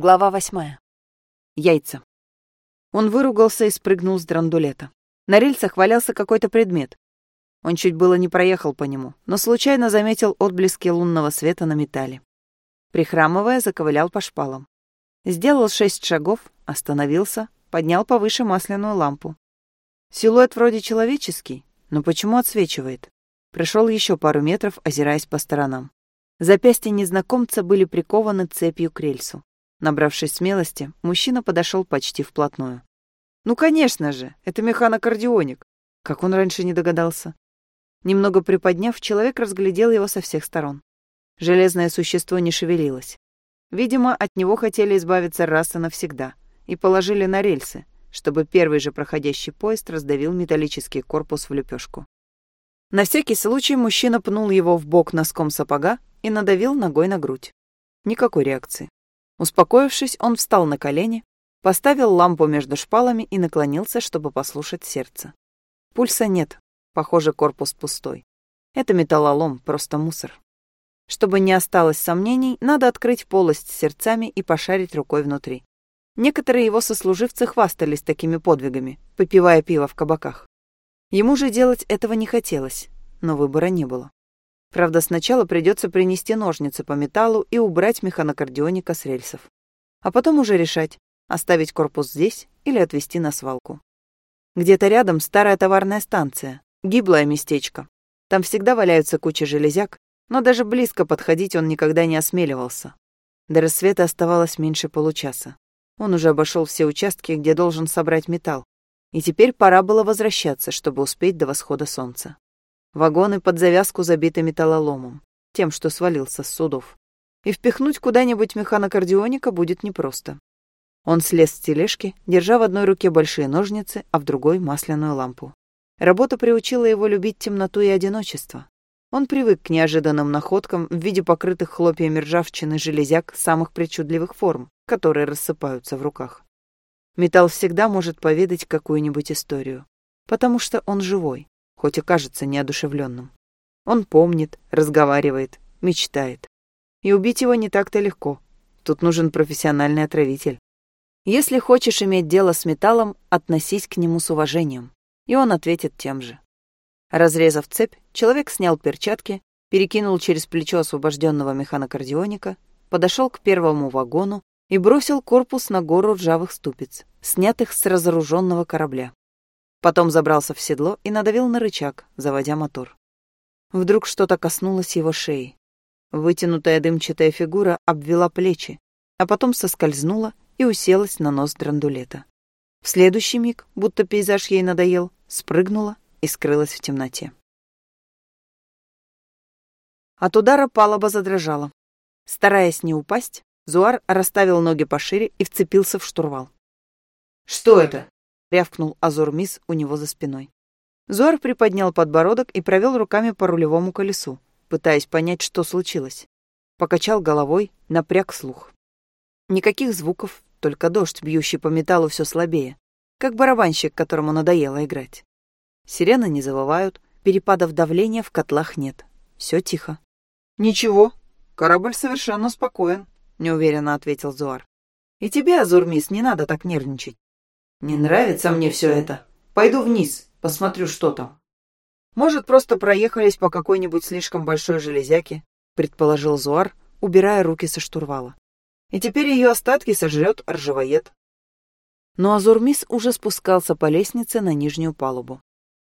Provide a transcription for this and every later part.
Глава восьмая. Яйца. Он выругался и спрыгнул с драндулета. На рельсах валялся какой-то предмет. Он чуть было не проехал по нему, но случайно заметил отблески лунного света на металле. Прихрамывая, заковылял по шпалам. Сделал шесть шагов, остановился, поднял повыше масляную лампу. Силуэт вроде человеческий, но почему отсвечивает? Пришел еще пару метров, озираясь по сторонам. Запястья незнакомца были прикованы цепью к рельсу. Набравшись смелости, мужчина подошел почти вплотную. «Ну, конечно же, это механокардионик. Как он раньше не догадался?» Немного приподняв, человек разглядел его со всех сторон. Железное существо не шевелилось. Видимо, от него хотели избавиться раз и навсегда, и положили на рельсы, чтобы первый же проходящий поезд раздавил металлический корпус в лепешку. На всякий случай мужчина пнул его в бок носком сапога и надавил ногой на грудь. Никакой реакции. Успокоившись, он встал на колени, поставил лампу между шпалами и наклонился, чтобы послушать сердце. Пульса нет, похоже, корпус пустой. Это металлолом, просто мусор. Чтобы не осталось сомнений, надо открыть полость сердцами и пошарить рукой внутри. Некоторые его сослуживцы хвастались такими подвигами, попивая пиво в кабаках. Ему же делать этого не хотелось, но выбора не было. Правда, сначала придется принести ножницы по металлу и убрать механокардионика с рельсов. А потом уже решать, оставить корпус здесь или отвезти на свалку. Где-то рядом старая товарная станция, гиблое местечко. Там всегда валяются куча железяк, но даже близко подходить он никогда не осмеливался. До рассвета оставалось меньше получаса. Он уже обошел все участки, где должен собрать металл. И теперь пора было возвращаться, чтобы успеть до восхода солнца. Вагоны под завязку забиты металлоломом, тем, что свалился с судов. И впихнуть куда-нибудь механокардионика будет непросто. Он слез с тележки, держа в одной руке большие ножницы, а в другой — масляную лампу. Работа приучила его любить темноту и одиночество. Он привык к неожиданным находкам в виде покрытых хлопьями ржавчины железяк самых причудливых форм, которые рассыпаются в руках. Металл всегда может поведать какую-нибудь историю, потому что он живой, хоть и кажется неодушевленным. Он помнит, разговаривает, мечтает. И убить его не так-то легко. Тут нужен профессиональный отравитель. Если хочешь иметь дело с металлом, относись к нему с уважением. И он ответит тем же. Разрезав цепь, человек снял перчатки, перекинул через плечо освобожденного механокардионика, подошел к первому вагону и бросил корпус на гору ржавых ступиц, снятых с разоруженного корабля. Потом забрался в седло и надавил на рычаг, заводя мотор. Вдруг что-то коснулось его шеи. Вытянутая дымчатая фигура обвела плечи, а потом соскользнула и уселась на нос драндулета. В следующий миг, будто пейзаж ей надоел, спрыгнула и скрылась в темноте. От удара палуба задрожала. Стараясь не упасть, Зуар расставил ноги пошире и вцепился в штурвал. «Что это?» — рявкнул Азурмис у него за спиной. Зуар приподнял подбородок и провел руками по рулевому колесу, пытаясь понять, что случилось. Покачал головой, напряг слух. Никаких звуков, только дождь, бьющий по металлу все слабее, как барабанщик, которому надоело играть. Сирены не завывают, перепадов давления в котлах нет. Все тихо. «Ничего, корабль совершенно спокоен», — неуверенно ответил Зуар. «И тебе, Азурмис, не надо так нервничать. Не нравится мне все это. Пойду вниз, посмотрю, что там. Может, просто проехались по какой-нибудь слишком большой железяке, предположил Зуар, убирая руки со штурвала. И теперь ее остатки сожрет ржавоед. Но Азурмис уже спускался по лестнице на нижнюю палубу.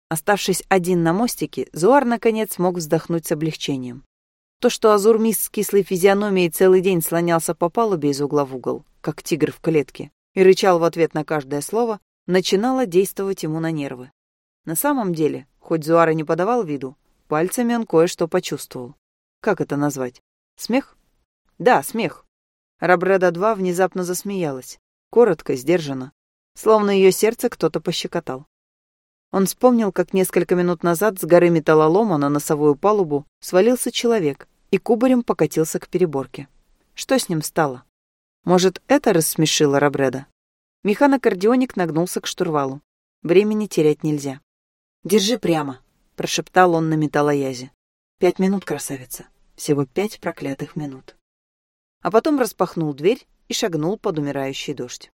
Оставшись один на мостике, Зуар наконец смог вздохнуть с облегчением. То, что Азурмис с кислой физиономией целый день слонялся по палубе из угла в угол, как тигр в клетке, и рычал в ответ на каждое слово, начинало действовать ему на нервы. На самом деле, хоть Зуара не подавал виду, пальцами он кое-что почувствовал. Как это назвать? Смех? Да, смех. Рабреда-2 внезапно засмеялась. Коротко, сдержанно. Словно ее сердце кто-то пощекотал. Он вспомнил, как несколько минут назад с горы металлолома на носовую палубу свалился человек и кубарем покатился к переборке. Что с ним стало? Может, это рассмешило Рабреда? Механокардионик нагнулся к штурвалу. Времени терять нельзя. «Держи прямо», — прошептал он на металлоязе. «Пять минут, красавица. Всего пять проклятых минут». а потом распахнул дверь и шагнул под умирающий дождь.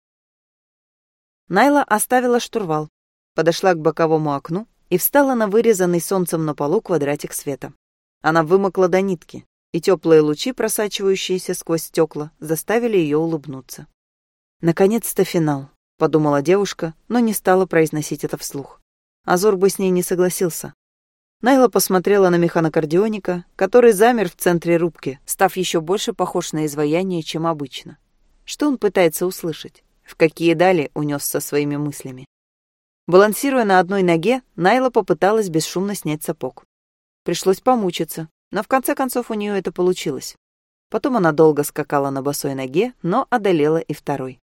Найла оставила штурвал, подошла к боковому окну и встала на вырезанный солнцем на полу квадратик света. Она вымокла до нитки, и теплые лучи, просачивающиеся сквозь стекла, заставили ее улыбнуться. «Наконец-то финал», — подумала девушка, но не стала произносить это вслух. Азор бы с ней не согласился. Найла посмотрела на механокардионика, который замер в центре рубки, став еще больше похож на изваяние, чем обычно. Что он пытается услышать? в какие дали унес со своими мыслями. Балансируя на одной ноге, Найла попыталась бесшумно снять сапог. Пришлось помучиться, но в конце концов у нее это получилось. Потом она долго скакала на босой ноге, но одолела и второй.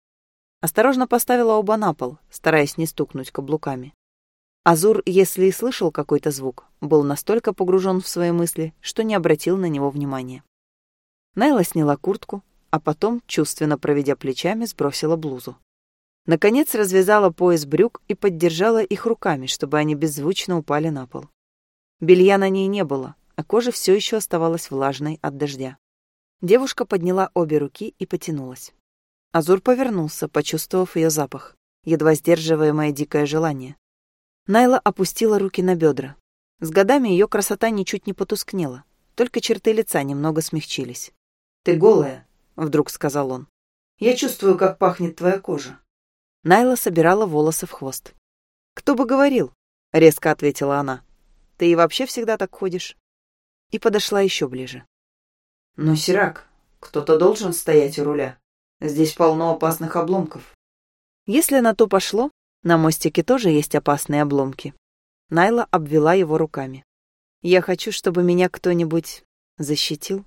Осторожно поставила оба на пол, стараясь не стукнуть каблуками. Азур, если и слышал какой-то звук, был настолько погружен в свои мысли, что не обратил на него внимания. Найла сняла куртку, а потом, чувственно проведя плечами, сбросила блузу. Наконец развязала пояс брюк и поддержала их руками, чтобы они беззвучно упали на пол. Белья на ней не было, а кожа все еще оставалась влажной от дождя. Девушка подняла обе руки и потянулась. Азур повернулся, почувствовав ее запах, едва сдерживаемое дикое желание. Найла опустила руки на бедра. С годами ее красота ничуть не потускнела, только черты лица немного смягчились. «Ты голая», — вдруг сказал он. «Я чувствую, как пахнет твоя кожа». Найла собирала волосы в хвост. «Кто бы говорил?» — резко ответила она. «Ты и вообще всегда так ходишь?» И подошла еще ближе. «Но, Сирак, кто-то должен стоять у руля. Здесь полно опасных обломков». Если на то пошло, на мостике тоже есть опасные обломки. Найла обвела его руками. «Я хочу, чтобы меня кто-нибудь защитил».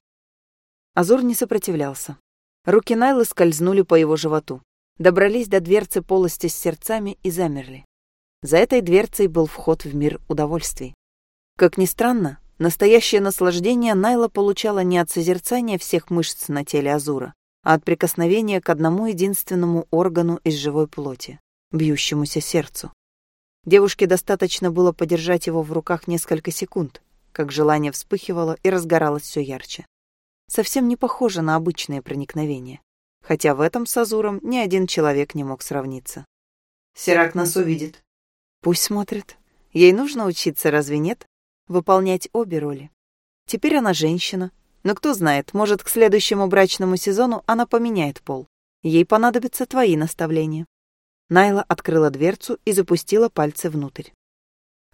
Азур не сопротивлялся. Руки Найлы скользнули по его животу, добрались до дверцы полости с сердцами и замерли. За этой дверцей был вход в мир удовольствий. Как ни странно, настоящее наслаждение Найла получала не от созерцания всех мышц на теле Азура, а от прикосновения к одному единственному органу из живой плоти — бьющемуся сердцу. Девушке достаточно было подержать его в руках несколько секунд, как желание вспыхивало и разгоралось все ярче совсем не похоже на обычное проникновение, хотя в этом с Азуром ни один человек не мог сравниться. «Сирак нас увидит». «Пусть смотрит. Ей нужно учиться, разве нет? Выполнять обе роли. Теперь она женщина, но кто знает, может, к следующему брачному сезону она поменяет пол. Ей понадобятся твои наставления». Найла открыла дверцу и запустила пальцы внутрь.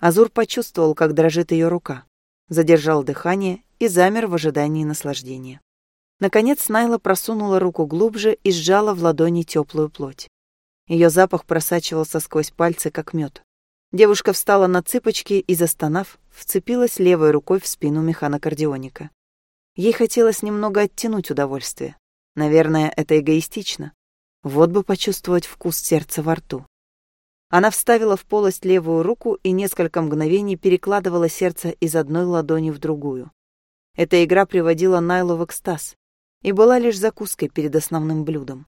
Азур почувствовал, как дрожит ее рука, задержал дыхание и замер в ожидании наслаждения. Наконец Найла просунула руку глубже и сжала в ладони теплую плоть. Ее запах просачивался сквозь пальцы, как мед. Девушка встала на цыпочки и, застонав, вцепилась левой рукой в спину механокардионика. Ей хотелось немного оттянуть удовольствие. Наверное, это эгоистично. Вот бы почувствовать вкус сердца во рту. Она вставила в полость левую руку и несколько мгновений перекладывала сердце из одной ладони в другую. Эта игра приводила Найлу в экстаз и была лишь закуской перед основным блюдом.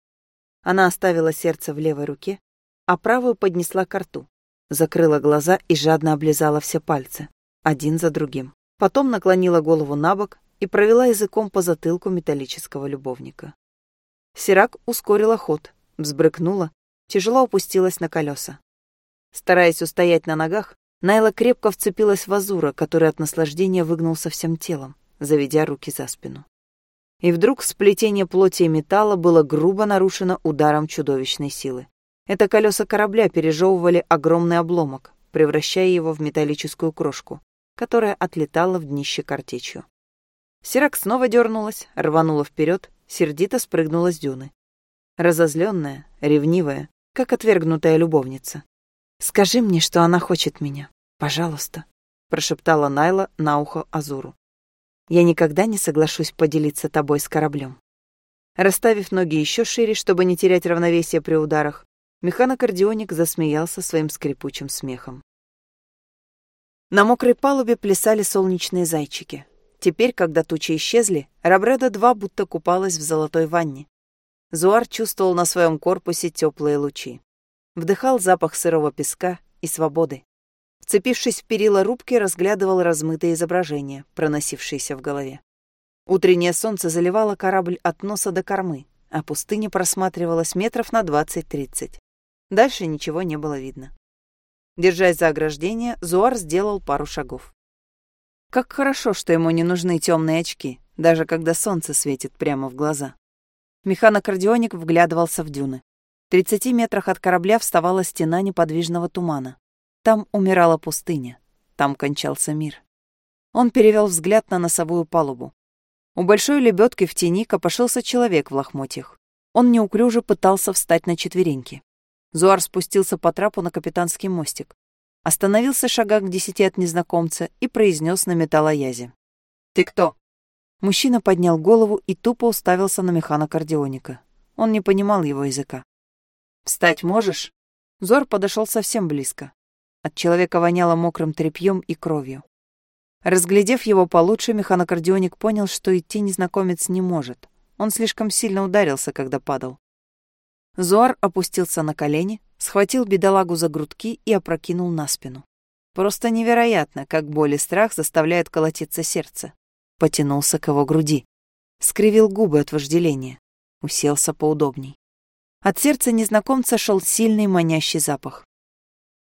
Она оставила сердце в левой руке, а правую поднесла к рту, закрыла глаза и жадно облизала все пальцы, один за другим. Потом наклонила голову на бок и провела языком по затылку металлического любовника. Сирак ускорила ход, взбрыкнула, тяжело опустилась на колеса. Стараясь устоять на ногах, Найла крепко вцепилась в Азура, который от наслаждения выгнулся всем телом заведя руки за спину. И вдруг сплетение плоти и металла было грубо нарушено ударом чудовищной силы. Это колеса корабля пережевывали огромный обломок, превращая его в металлическую крошку, которая отлетала в днище картечью. Сирак снова дернулась, рванула вперед, сердито спрыгнула с дюны. Разозленная, ревнивая, как отвергнутая любовница. «Скажи мне, что она хочет меня, пожалуйста», прошептала Найла на ухо Азуру я никогда не соглашусь поделиться тобой с кораблем. Расставив ноги еще шире, чтобы не терять равновесие при ударах, механокардионик засмеялся своим скрипучим смехом. На мокрой палубе плясали солнечные зайчики. Теперь, когда тучи исчезли, Рабреда-2 будто купалась в золотой ванне. Зуар чувствовал на своем корпусе теплые лучи. Вдыхал запах сырого песка и свободы. Вцепившись в перила рубки, разглядывал размытые изображения, проносившиеся в голове. Утреннее солнце заливало корабль от носа до кормы, а пустыня просматривалась метров на 20-30. Дальше ничего не было видно. Держась за ограждение, Зуар сделал пару шагов. Как хорошо, что ему не нужны темные очки, даже когда солнце светит прямо в глаза. Механокардионик вглядывался в дюны. В 30 метрах от корабля вставала стена неподвижного тумана. Там умирала пустыня. Там кончался мир. Он перевел взгляд на носовую палубу. У большой лебедки в тени копошился человек в лохмотьях. Он неуклюже пытался встать на четвереньки. Зуар спустился по трапу на капитанский мостик. Остановился шагах к десяти от незнакомца и произнес на металлоязе. «Ты кто?» Мужчина поднял голову и тупо уставился на механокардионика. Он не понимал его языка. «Встать можешь?» Зор подошел совсем близко. От человека воняло мокрым тряпьем и кровью. Разглядев его получше, механокардионик понял, что идти незнакомец не может. Он слишком сильно ударился, когда падал. Зуар опустился на колени, схватил бедолагу за грудки и опрокинул на спину. Просто невероятно, как боль и страх заставляют колотиться сердце. Потянулся к его груди. Скривил губы от вожделения. Уселся поудобней. От сердца незнакомца шел сильный манящий запах.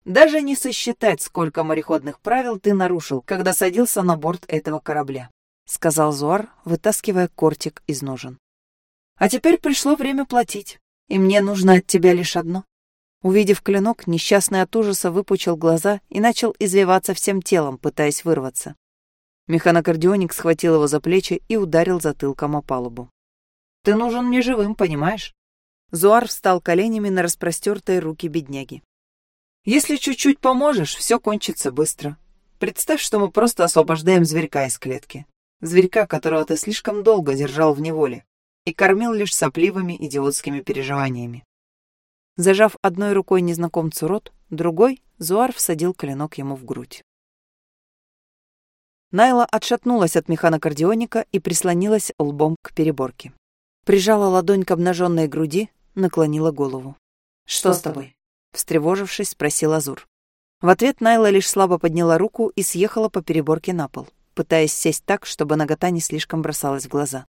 Даже не сосчитать, сколько мореходных правил ты нарушил, когда садился на борт этого корабля», — сказал Зуар, вытаскивая кортик из ножен. «А теперь пришло время платить, и мне нужно от тебя лишь одно». Увидев клинок, несчастный от ужаса выпучил глаза и начал извиваться всем телом, пытаясь вырваться. Механокардионик схватил его за плечи и ударил затылком о палубу. «Ты нужен мне живым, понимаешь?» Зуар встал коленями на распростертые руки бедняги. Если чуть-чуть поможешь, все кончится быстро. Представь, что мы просто освобождаем зверька из клетки. Зверька, которого ты слишком долго держал в неволе и кормил лишь сопливыми идиотскими переживаниями. Зажав одной рукой незнакомцу рот, другой Зуар всадил клинок ему в грудь. Найла отшатнулась от механокардионика и прислонилась лбом к переборке. Прижала ладонь к обнаженной груди, наклонила голову. «Что с тобой?» встревожившись, спросил Азур. В ответ Найла лишь слабо подняла руку и съехала по переборке на пол, пытаясь сесть так, чтобы нагота не слишком бросалась в глаза.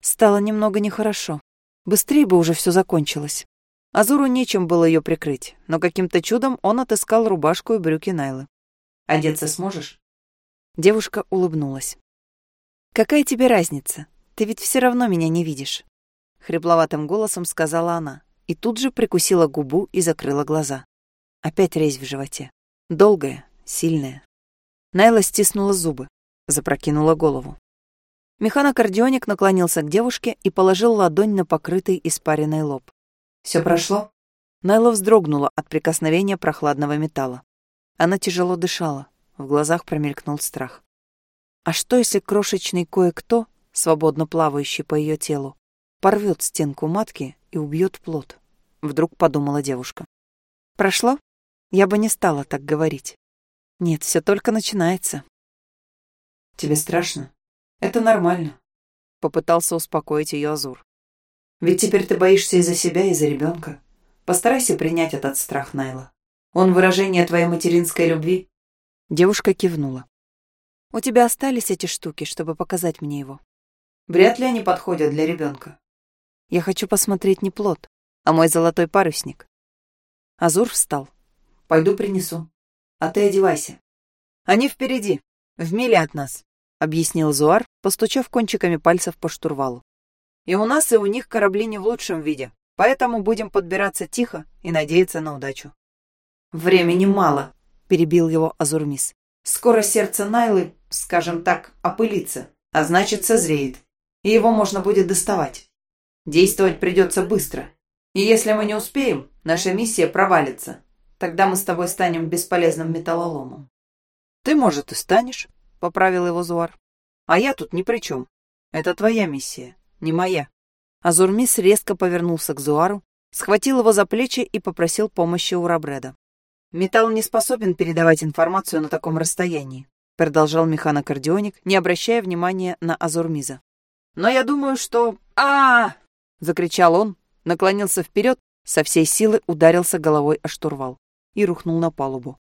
Стало немного нехорошо. Быстрее бы уже все закончилось. Азуру нечем было ее прикрыть, но каким-то чудом он отыскал рубашку и брюки Найлы. «Одеться сможешь?» Девушка улыбнулась. «Какая тебе разница? Ты ведь все равно меня не видишь», — хрипловатым голосом сказала она, и тут же прикусила губу и закрыла глаза. Опять резь в животе. Долгая, сильная. Найла стиснула зубы, запрокинула голову. Механокардионик наклонился к девушке и положил ладонь на покрытый испаренный лоб. «Все прошло?» Найла вздрогнула от прикосновения прохладного металла. Она тяжело дышала, в глазах промелькнул страх. А что, если крошечный кое-кто, свободно плавающий по ее телу, порвет стенку матки и убьет плод. Вдруг подумала девушка. Прошло? Я бы не стала так говорить. Нет, все только начинается. Тебе страшно? Это нормально. Попытался успокоить ее Азур. Ведь теперь ты боишься и за себя, и за ребенка. Постарайся принять этот страх, Найла. Он выражение твоей материнской любви. Девушка кивнула. У тебя остались эти штуки, чтобы показать мне его? Вряд ли они подходят для ребенка. Я хочу посмотреть не плод, а мой золотой парусник. Азур встал. Пойду принесу. А ты одевайся. Они впереди, в миле от нас, объяснил Зуар, постучав кончиками пальцев по штурвалу. И у нас, и у них корабли не в лучшем виде, поэтому будем подбираться тихо и надеяться на удачу. Времени мало, перебил его Азурмис. Скоро сердце Найлы, скажем так, опылится, а значит созреет, и его можно будет доставать. Действовать придется быстро. И если мы не успеем, наша миссия провалится. Тогда мы с тобой станем бесполезным металлоломом. Ты, может, и станешь, — поправил его Зуар. А я тут ни при чем. Это твоя миссия, не моя. Азурмис резко повернулся к Зуару, схватил его за плечи и попросил помощи у Рабреда. «Металл не способен передавать информацию на таком расстоянии», продолжал механокардионик, не обращая внимания на Азурмиза. «Но я думаю, что... а, -а, -а — закричал он, наклонился вперед, со всей силы ударился головой о штурвал и рухнул на палубу.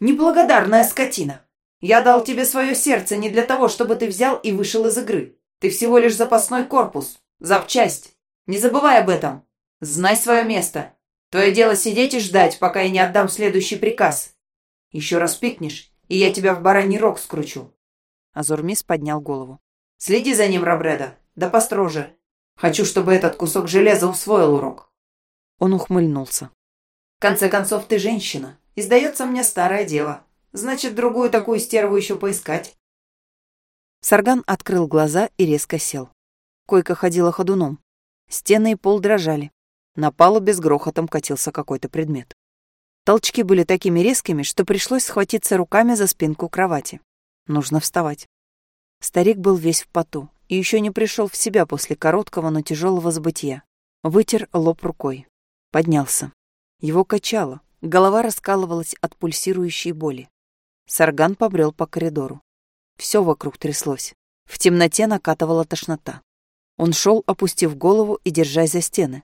«Неблагодарная скотина! Я дал тебе свое сердце не для того, чтобы ты взял и вышел из игры. Ты всего лишь запасной корпус, запчасть. Не забывай об этом. Знай свое место. Твое дело сидеть и ждать, пока я не отдам следующий приказ. Еще раз пикнешь, и я тебя в бараний рог скручу. Азурмис поднял голову. Следи за ним, Рабреда, да построже. Хочу, чтобы этот кусок железа усвоил урок. Он ухмыльнулся. В конце концов, ты женщина. И сдается мне старое дело. Значит, другую такую стерву еще поискать. Сарган открыл глаза и резко сел. Койка ходила ходуном. Стены и пол дрожали. На палубе с грохотом катился какой-то предмет. Толчки были такими резкими, что пришлось схватиться руками за спинку кровати. Нужно вставать. Старик был весь в поту и еще не пришел в себя после короткого, но тяжелого забытия. Вытер лоб рукой. Поднялся. Его качало. Голова раскалывалась от пульсирующей боли. Сарган побрел по коридору. Все вокруг тряслось. В темноте накатывала тошнота. Он шел, опустив голову и держась за стены.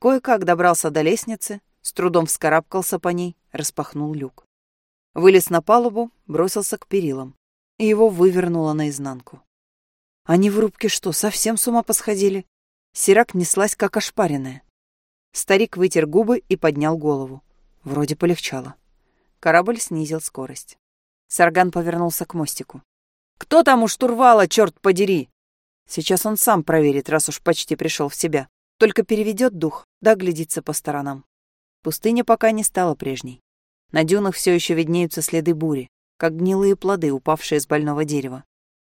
Кое-как добрался до лестницы, с трудом вскарабкался по ней, распахнул люк. Вылез на палубу, бросился к перилам, и его вывернуло наизнанку. Они в рубке что, совсем с ума посходили? Сирак неслась, как ошпаренная. Старик вытер губы и поднял голову. Вроде полегчало. Корабль снизил скорость. Сарган повернулся к мостику. «Кто там у штурвала, черт подери?» Сейчас он сам проверит, раз уж почти пришел в себя. Только переведет дух, да глядится по сторонам. Пустыня пока не стала прежней. На дюнах все еще виднеются следы бури, как гнилые плоды, упавшие с больного дерева.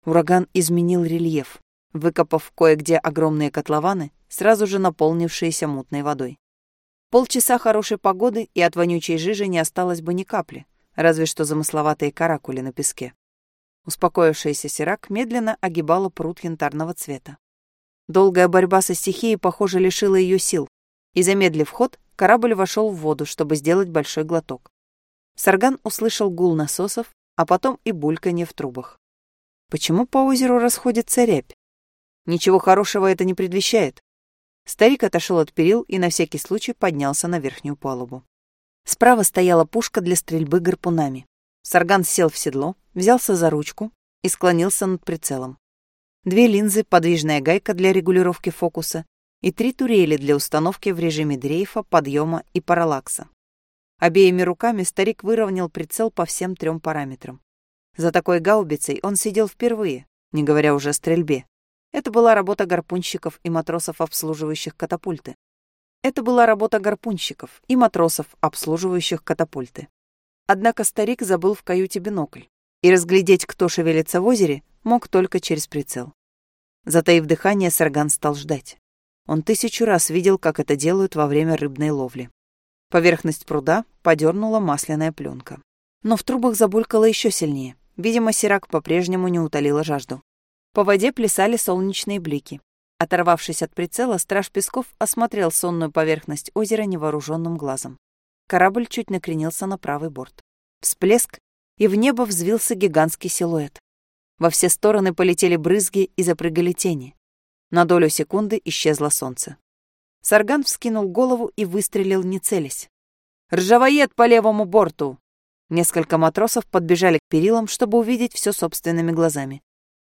Ураган изменил рельеф, выкопав кое-где огромные котлованы, сразу же наполнившиеся мутной водой. Полчаса хорошей погоды, и от вонючей жижи не осталось бы ни капли, разве что замысловатые каракули на песке. Успокоившаяся Сирак медленно огибала пруд янтарного цвета. Долгая борьба со стихией, похоже, лишила ее сил, и, замедлив ход, корабль вошел в воду, чтобы сделать большой глоток. Сарган услышал гул насосов, а потом и бульканье в трубах. Почему по озеру расходится рябь? Ничего хорошего это не предвещает. Старик отошел от перил и на всякий случай поднялся на верхнюю палубу. Справа стояла пушка для стрельбы гарпунами. Сарган сел в седло, взялся за ручку и склонился над прицелом. Две линзы, подвижная гайка для регулировки фокуса и три турели для установки в режиме дрейфа, подъема и параллакса. Обеими руками старик выровнял прицел по всем трем параметрам. За такой гаубицей он сидел впервые, не говоря уже о стрельбе. Это была работа гарпунщиков и матросов, обслуживающих катапульты. Это была работа гарпунщиков и матросов, обслуживающих катапульты. Однако старик забыл в каюте бинокль, и разглядеть, кто шевелится в озере, мог только через прицел. Затаив дыхание, Сарган стал ждать. Он тысячу раз видел, как это делают во время рыбной ловли. Поверхность пруда подернула масляная пленка. Но в трубах забулькало еще сильнее. Видимо, Сирак по-прежнему не утолила жажду. По воде плясали солнечные блики. Оторвавшись от прицела, страж Песков осмотрел сонную поверхность озера невооруженным глазом. Корабль чуть накренился на правый борт. Всплеск, и в небо взвился гигантский силуэт. Во все стороны полетели брызги и запрыгали тени. На долю секунды исчезло солнце. Сарган вскинул голову и выстрелил, не целясь. «Ржавоед по левому борту!» Несколько матросов подбежали к перилам, чтобы увидеть все собственными глазами.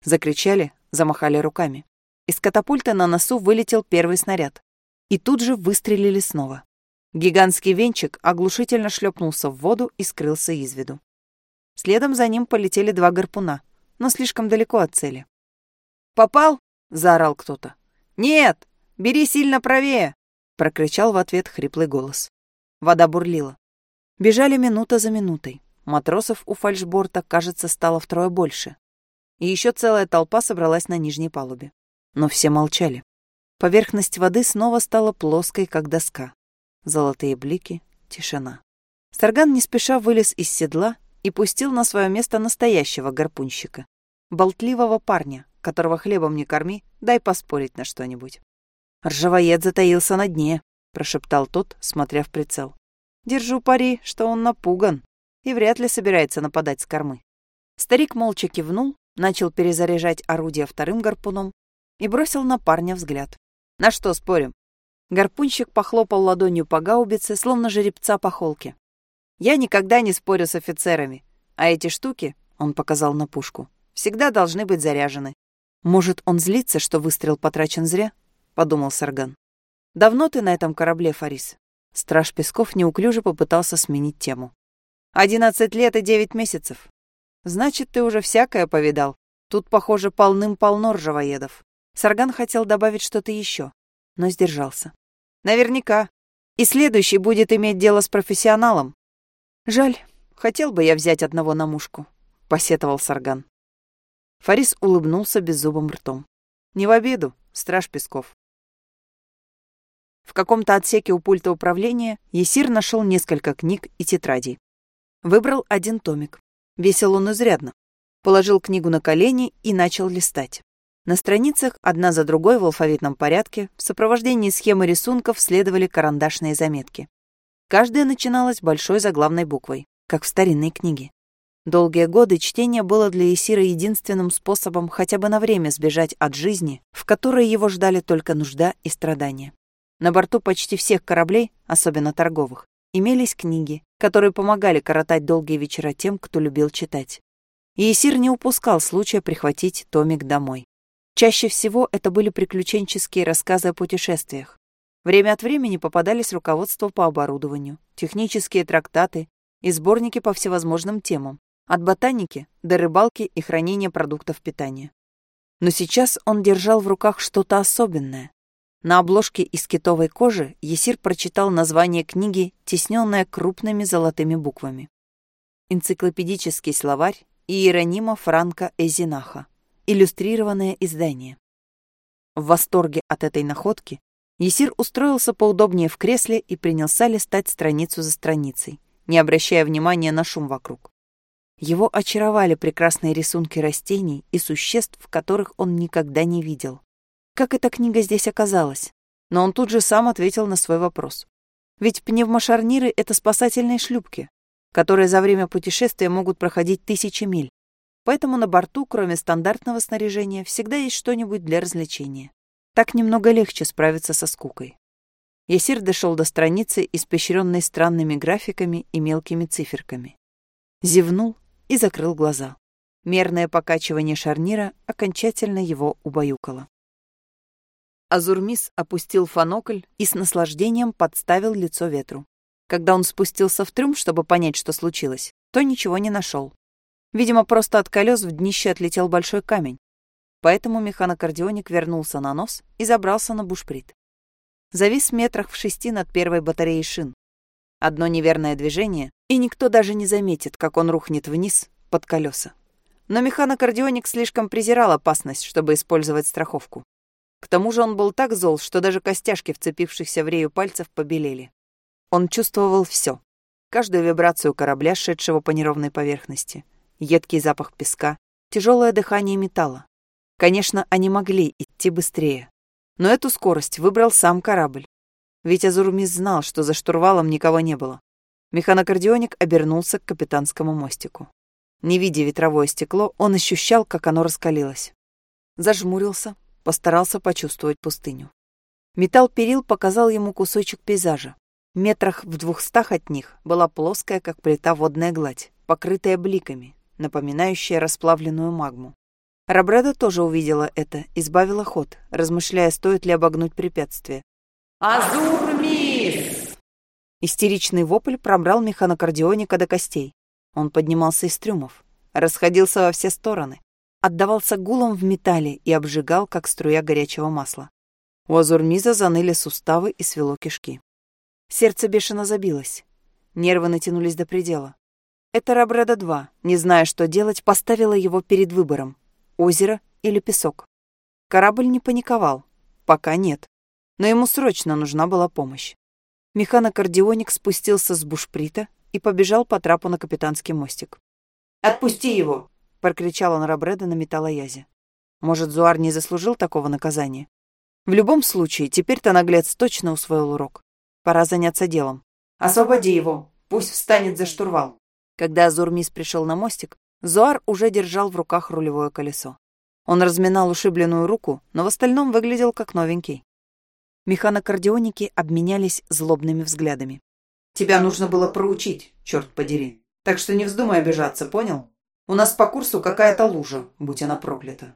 Закричали, замахали руками. Из катапульта на носу вылетел первый снаряд. И тут же выстрелили снова. Гигантский венчик оглушительно шлепнулся в воду и скрылся из виду. Следом за ним полетели два гарпуна, но слишком далеко от цели. «Попал?» — заорал кто-то. «Нет! Бери сильно правее!» — прокричал в ответ хриплый голос. Вода бурлила. Бежали минута за минутой. Матросов у фальшборта, кажется, стало втрое больше и еще целая толпа собралась на нижней палубе. Но все молчали. Поверхность воды снова стала плоской, как доска. Золотые блики, тишина. Сарган не спеша вылез из седла и пустил на свое место настоящего гарпунщика. Болтливого парня, которого хлебом не корми, дай поспорить на что-нибудь. «Ржавоед затаился на дне», — прошептал тот, смотря в прицел. «Держу пари, что он напуган и вряд ли собирается нападать с кормы». Старик молча кивнул начал перезаряжать орудие вторым гарпуном и бросил на парня взгляд. «На что спорим?» Гарпунщик похлопал ладонью по гаубице, словно жеребца по холке. «Я никогда не спорю с офицерами, а эти штуки, — он показал на пушку, — всегда должны быть заряжены. «Может, он злится, что выстрел потрачен зря?» — подумал Сарган. «Давно ты на этом корабле, Фарис?» Страж Песков неуклюже попытался сменить тему. «Одиннадцать лет и девять месяцев. Значит, ты уже всякое повидал. Тут, похоже, полным-полно ржавоедов». Сарган хотел добавить что-то еще, но сдержался. «Наверняка. И следующий будет иметь дело с профессионалом». «Жаль, хотел бы я взять одного на мушку», — посетовал Сарган. Фарис улыбнулся беззубым ртом. «Не в обиду, страж Песков». В каком-то отсеке у пульта управления Есир нашел несколько книг и тетрадей. Выбрал один томик. Весил он изрядно. Положил книгу на колени и начал листать. На страницах одна за другой в алфавитном порядке в сопровождении схемы рисунков следовали карандашные заметки. Каждая начиналась большой заглавной буквой, как в старинной книге. Долгие годы чтение было для Исира единственным способом хотя бы на время сбежать от жизни, в которой его ждали только нужда и страдания. На борту почти всех кораблей, особенно торговых, имелись книги, которые помогали коротать долгие вечера тем, кто любил читать. Исир не упускал случая прихватить томик домой. Чаще всего это были приключенческие рассказы о путешествиях. Время от времени попадались руководства по оборудованию, технические трактаты и сборники по всевозможным темам, от ботаники до рыбалки и хранения продуктов питания. Но сейчас он держал в руках что-то особенное. На обложке из китовой кожи Есир прочитал название книги, тесненное крупными золотыми буквами. Энциклопедический словарь Иеронима Франка Эзинаха. Иллюстрированное издание. В восторге от этой находки Есир устроился поудобнее в кресле и принялся листать страницу за страницей, не обращая внимания на шум вокруг. Его очаровали прекрасные рисунки растений и существ, которых он никогда не видел. Как эта книга здесь оказалась? Но он тут же сам ответил на свой вопрос. Ведь пневмошарниры — это спасательные шлюпки, которые за время путешествия могут проходить тысячи миль. Поэтому на борту, кроме стандартного снаряжения, всегда есть что-нибудь для развлечения. Так немного легче справиться со скукой. Ясир дошел до страницы, испещренной странными графиками и мелкими циферками. Зевнул и закрыл глаза. Мерное покачивание шарнира окончательно его убаюкало. Азурмис опустил фонокль и с наслаждением подставил лицо ветру. Когда он спустился в трюм, чтобы понять, что случилось, то ничего не нашел. Видимо, просто от колес в днище отлетел большой камень. Поэтому механокардионик вернулся на нос и забрался на бушприт. Завис метрах в шести над первой батареей шин. Одно неверное движение, и никто даже не заметит, как он рухнет вниз под колеса. Но механокардионик слишком презирал опасность, чтобы использовать страховку. К тому же он был так зол, что даже костяшки, вцепившихся в рею пальцев, побелели. Он чувствовал все. Каждую вибрацию корабля, шедшего по неровной поверхности. Едкий запах песка, тяжелое дыхание металла. Конечно, они могли идти быстрее. Но эту скорость выбрал сам корабль. Ведь Азурмис знал, что за штурвалом никого не было. Механокардионик обернулся к капитанскому мостику. Не видя ветровое стекло, он ощущал, как оно раскалилось. Зажмурился, постарался почувствовать пустыню. Металл перил показал ему кусочек пейзажа. Метрах в двухстах от них была плоская, как плита, водная гладь, покрытая бликами, напоминающая расплавленную магму. Рабреда тоже увидела это и сбавила ход, размышляя, стоит ли обогнуть препятствие. «Азурмис!» Истеричный вопль пробрал механокардионика до костей. Он поднимался из трюмов, расходился во все стороны, отдавался гулом в металле и обжигал, как струя горячего масла. У Азурмиза заныли суставы и свело кишки. Сердце бешено забилось. Нервы натянулись до предела. Это Рабреда-2, не зная, что делать, поставила его перед выбором — озеро или песок. Корабль не паниковал. Пока нет. Но ему срочно нужна была помощь. Механокардионик спустился с бушприта и побежал по трапу на капитанский мостик. «Отпусти его!» — прокричал он Рабреда на металлоязе. Может, Зуар не заслужил такого наказания? В любом случае, теперь-то наглец точно усвоил урок. Пора заняться делом. «Освободи его! Пусть встанет за штурвал!» Когда Азурмис пришел на мостик, Зуар уже держал в руках рулевое колесо. Он разминал ушибленную руку, но в остальном выглядел как новенький. Механокардионики обменялись злобными взглядами. «Тебя нужно было проучить, черт подери. Так что не вздумай обижаться, понял? У нас по курсу какая-то лужа, будь она проклята».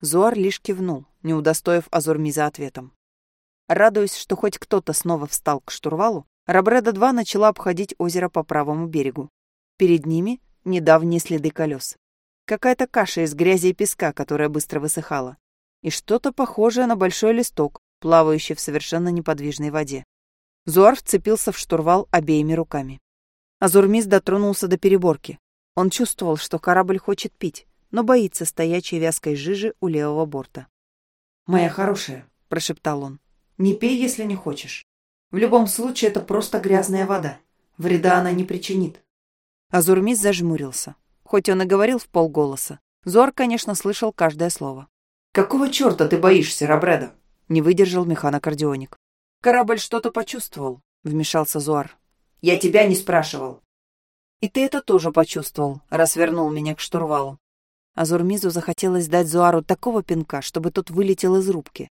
Зуар лишь кивнул, не удостоив Азурмиза ответом. Радуясь, что хоть кто-то снова встал к штурвалу, Рабреда-2 начала обходить озеро по правому берегу. Перед ними недавние следы колес. Какая-то каша из грязи и песка, которая быстро высыхала. И что-то похожее на большой листок, плавающий в совершенно неподвижной воде. Зуар вцепился в штурвал обеими руками. Азурмис дотронулся до переборки. Он чувствовал, что корабль хочет пить, но боится стоячей вязкой жижи у левого борта. «Моя хорошая», — прошептал он, — «не пей, если не хочешь. В любом случае, это просто грязная вода. Вреда она не причинит». Азурмис зажмурился. Хоть он и говорил в полголоса, Зуар, конечно, слышал каждое слово. «Какого черта ты боишься, Рабреда?» — не выдержал механокардионик. «Корабль что-то почувствовал», — вмешался Зуар. «Я тебя не спрашивал». «И ты это тоже почувствовал, раз вернул меня к штурвалу». Азурмизу захотелось дать Зуару такого пинка, чтобы тот вылетел из рубки.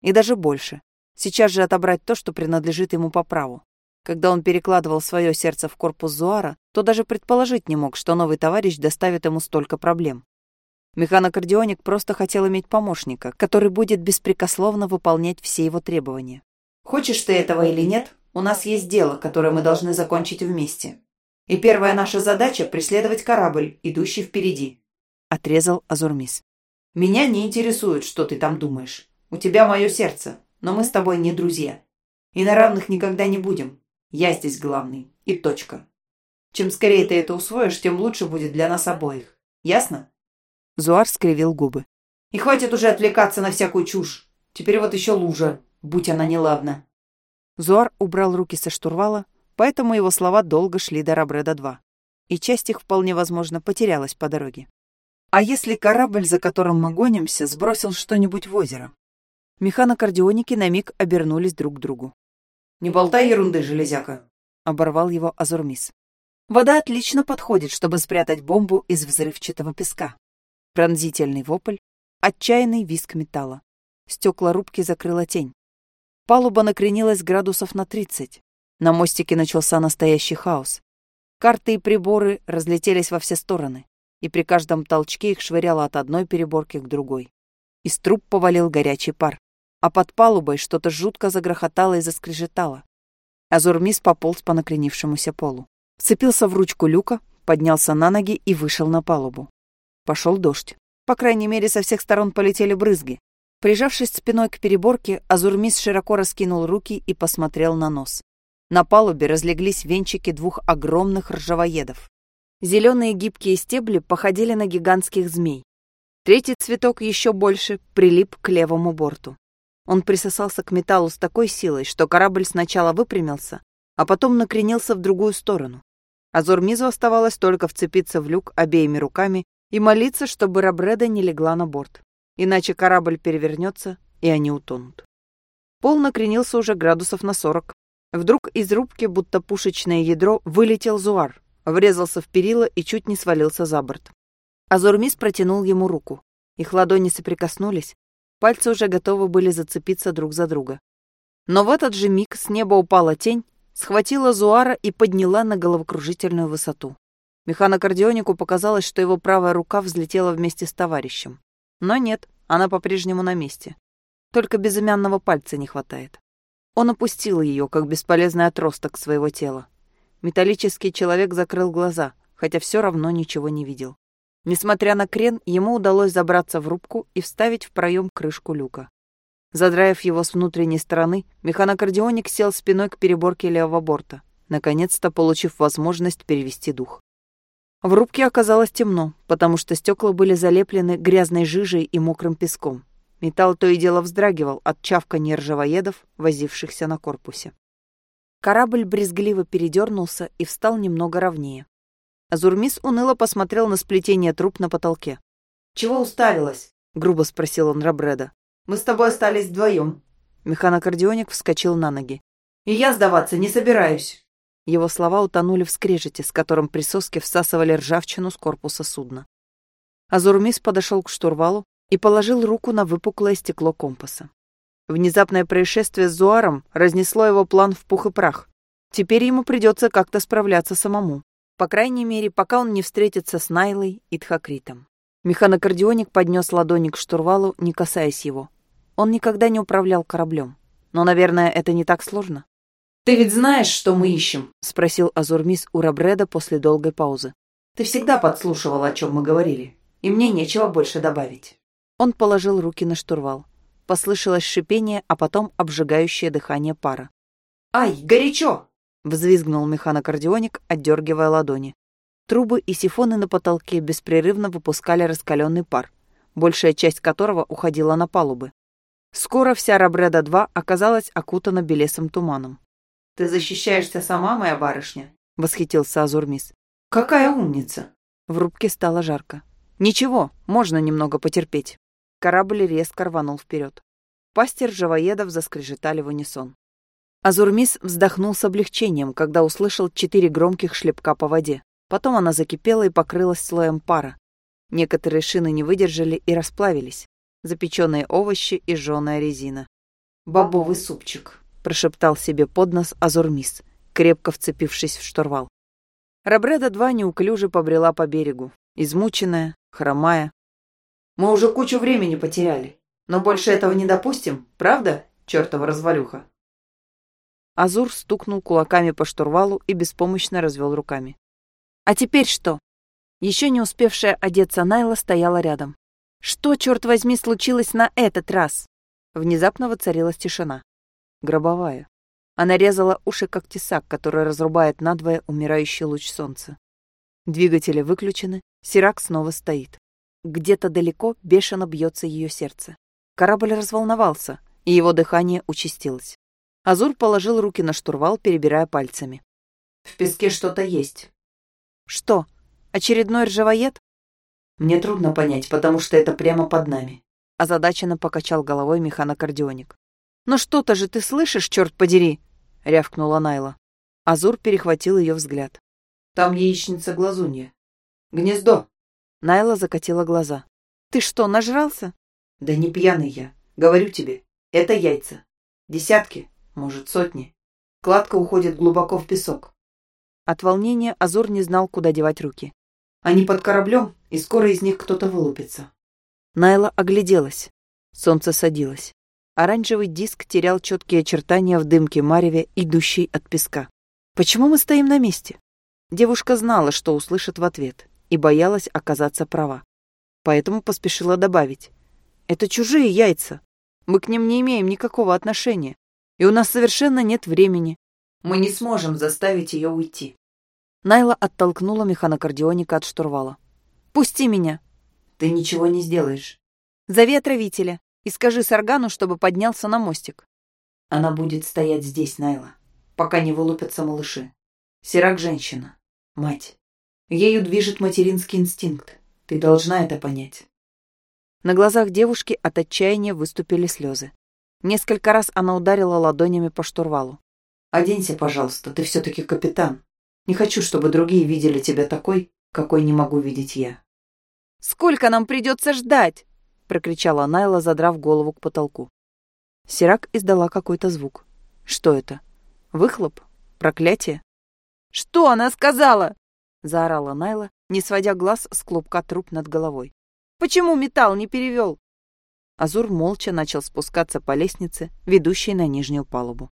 И даже больше. Сейчас же отобрать то, что принадлежит ему по праву. Когда он перекладывал свое сердце в корпус Зуара, то даже предположить не мог, что новый товарищ доставит ему столько проблем. Механокардионик просто хотел иметь помощника, который будет беспрекословно выполнять все его требования. «Хочешь ты этого или нет, у нас есть дело, которое мы должны закончить вместе. И первая наша задача — преследовать корабль, идущий впереди. — отрезал Азурмис. «Меня не интересует, что ты там думаешь. У тебя мое сердце, но мы с тобой не друзья. И на равных никогда не будем. Я здесь главный. И точка. Чем скорее ты это усвоишь, тем лучше будет для нас обоих. Ясно?» Зуар скривил губы. «И хватит уже отвлекаться на всякую чушь. Теперь вот еще лужа, будь она неладна». Зуар убрал руки со штурвала, поэтому его слова долго шли до Рабреда-2. И часть их, вполне возможно, потерялась по дороге. А если корабль, за которым мы гонимся, сбросил что-нибудь в озеро? Механокардионики на миг обернулись друг к другу. «Не болтай ерунды, железяка!» — оборвал его Азурмис. «Вода отлично подходит, чтобы спрятать бомбу из взрывчатого песка». Пронзительный вопль, отчаянный виск металла. Стекла рубки закрыла тень. Палуба накренилась градусов на тридцать. На мостике начался настоящий хаос. Карты и приборы разлетелись во все стороны и при каждом толчке их швыряло от одной переборки к другой. Из труб повалил горячий пар, а под палубой что-то жутко загрохотало и заскрежетало. Азурмис пополз по накренившемуся полу. Вцепился в ручку люка, поднялся на ноги и вышел на палубу. Пошел дождь. По крайней мере, со всех сторон полетели брызги. Прижавшись спиной к переборке, Азурмис широко раскинул руки и посмотрел на нос. На палубе разлеглись венчики двух огромных ржавоедов. Зеленые гибкие стебли походили на гигантских змей. Третий цветок еще больше прилип к левому борту. Он присосался к металлу с такой силой, что корабль сначала выпрямился, а потом накренился в другую сторону. Азурмизу оставалось только вцепиться в люк обеими руками и молиться, чтобы Рабреда не легла на борт. Иначе корабль перевернется, и они утонут. Пол накренился уже градусов на сорок. Вдруг из рубки, будто пушечное ядро, вылетел Зуар, врезался в перила и чуть не свалился за борт. Азурмис протянул ему руку. Их ладони соприкоснулись, пальцы уже готовы были зацепиться друг за друга. Но в этот же миг с неба упала тень, схватила Зуара и подняла на головокружительную высоту. Механокардионику показалось, что его правая рука взлетела вместе с товарищем. Но нет, она по-прежнему на месте. Только безымянного пальца не хватает. Он опустил ее, как бесполезный отросток своего тела. Металлический человек закрыл глаза, хотя все равно ничего не видел. Несмотря на крен, ему удалось забраться в рубку и вставить в проем крышку люка. Задраив его с внутренней стороны, механокардионик сел спиной к переборке левого борта, наконец-то получив возможность перевести дух. В рубке оказалось темно, потому что стекла были залеплены грязной жижей и мокрым песком. Металл то и дело вздрагивал от чавканья ржавоедов, возившихся на корпусе. Корабль брезгливо передернулся и встал немного ровнее. Азурмис уныло посмотрел на сплетение труб на потолке. «Чего уставилась?» — грубо спросил он Рабреда. «Мы с тобой остались вдвоем». Механокардионик вскочил на ноги. «И я сдаваться не собираюсь». Его слова утонули в скрежете, с которым присоски всасывали ржавчину с корпуса судна. Азурмис подошел к штурвалу и положил руку на выпуклое стекло компаса. Внезапное происшествие с Зуаром разнесло его план в пух и прах. Теперь ему придется как-то справляться самому. По крайней мере, пока он не встретится с Найлой и Тхакритом. Механокардионик поднес ладони к штурвалу, не касаясь его. Он никогда не управлял кораблем. Но, наверное, это не так сложно. «Ты ведь знаешь, что мы ищем?» — спросил Азурмис у Рабреда после долгой паузы. «Ты всегда подслушивал, о чем мы говорили, и мне нечего больше добавить». Он положил руки на штурвал. Послышалось шипение, а потом обжигающее дыхание пара. «Ай, горячо!» — взвизгнул механокардионик, отдергивая ладони. Трубы и сифоны на потолке беспрерывно выпускали раскаленный пар, большая часть которого уходила на палубы. Скоро вся Рабреда-2 оказалась окутана белесым туманом. «Ты защищаешься сама, моя барышня?» — восхитился Азурмис. «Какая умница!» В рубке стало жарко. «Ничего, можно немного потерпеть». Корабль резко рванул вперед. Пасти ржавоедов заскрежетали в унисон. Азурмис вздохнул с облегчением, когда услышал четыре громких шлепка по воде. Потом она закипела и покрылась слоем пара. Некоторые шины не выдержали и расплавились. Запеченные овощи и жженая резина. «Бобовый супчик», — прошептал себе под нос Азурмис, крепко вцепившись в штурвал. Рабреда-2 неуклюже побрела по берегу, измученная, хромая. «Мы уже кучу времени потеряли, но больше этого не допустим, правда, чертова развалюха?» Азур стукнул кулаками по штурвалу и беспомощно развел руками. А теперь что? Еще не успевшая одеться Найла стояла рядом. Что, черт возьми, случилось на этот раз? Внезапно воцарилась тишина. Гробовая. Она резала уши, как тесак, который разрубает надвое умирающий луч солнца. Двигатели выключены, Сирак снова стоит. Где-то далеко бешено бьется ее сердце. Корабль разволновался, и его дыхание участилось. Азур положил руки на штурвал, перебирая пальцами. «В песке что-то есть. Что, очередной ржавоед? Мне трудно понять, потому что это прямо под нами. Озадаченно покачал головой механокардионик. «Но что-то же ты слышишь, черт подери!» — рявкнула Найла. Азур перехватил ее взгляд. «Там яичница глазунья. Гнездо!» Найла закатила глаза. «Ты что, нажрался?» «Да не пьяный я. Говорю тебе, это яйца. Десятки, может, сотни. Кладка уходит глубоко в песок. От волнения Азур не знал, куда девать руки. «Они под кораблем, и скоро из них кто-то вылупится». Найла огляделась. Солнце садилось. Оранжевый диск терял четкие очертания в дымке мареве, идущей от песка. «Почему мы стоим на месте?» Девушка знала, что услышит в ответ, и боялась оказаться права. Поэтому поспешила добавить. «Это чужие яйца. Мы к ним не имеем никакого отношения. И у нас совершенно нет времени. Мы не сможем заставить ее уйти. Найла оттолкнула механокардионика от штурвала. «Пусти меня!» «Ты ничего не сделаешь». «Зови отравителя и скажи Саргану, чтобы поднялся на мостик». «Она будет стоять здесь, Найла, пока не вылупятся малыши. Сирак — женщина, мать. Ею движет материнский инстинкт. Ты должна это понять». На глазах девушки от отчаяния выступили слезы. Несколько раз она ударила ладонями по штурвалу. «Оденься, пожалуйста, ты все-таки капитан. Не хочу, чтобы другие видели тебя такой, какой не могу видеть я». «Сколько нам придется ждать?» — прокричала Найла, задрав голову к потолку. Сирак издала какой-то звук. «Что это? Выхлоп? Проклятие?» «Что она сказала?» — заорала Найла, не сводя глаз с клубка труп над головой. «Почему металл не перевел?» Азур молча начал спускаться по лестнице, ведущей на нижнюю палубу.